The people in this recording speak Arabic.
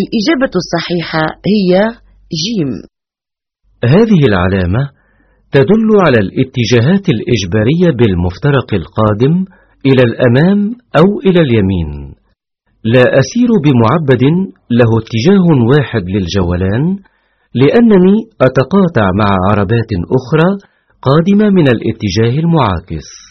الإجابة الصحيحة هي جيم. هذه العلامة تدل على الاتجاهات الإجبارية بالمفترق القادم إلى الأمام أو إلى اليمين. لا أسير بمعبد له اتجاه واحد للجولان لأنني أتقاطع مع عربات أخرى قادمة من الاتجاه المعاكس.